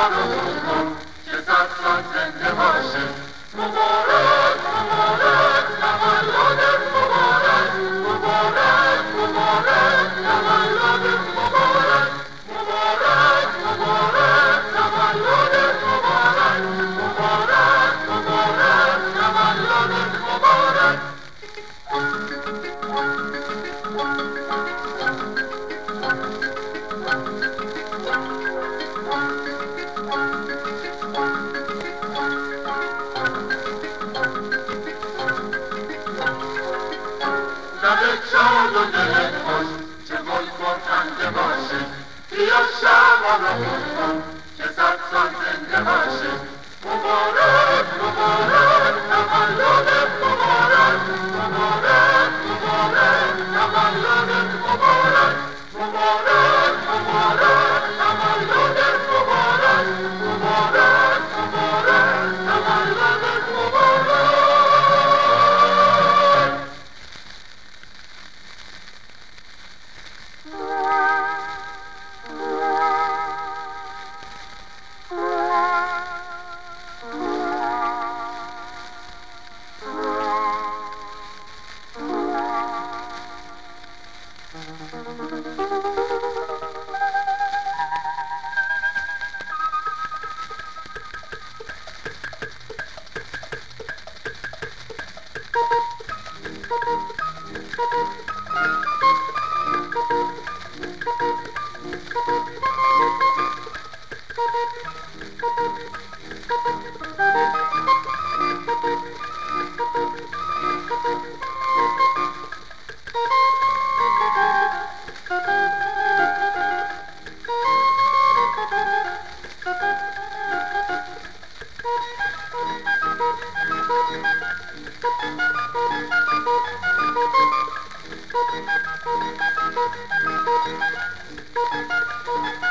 Thank you. داد و دل خوش چه گل کن خنده باشه بیا شب آن Thank you. Thank you.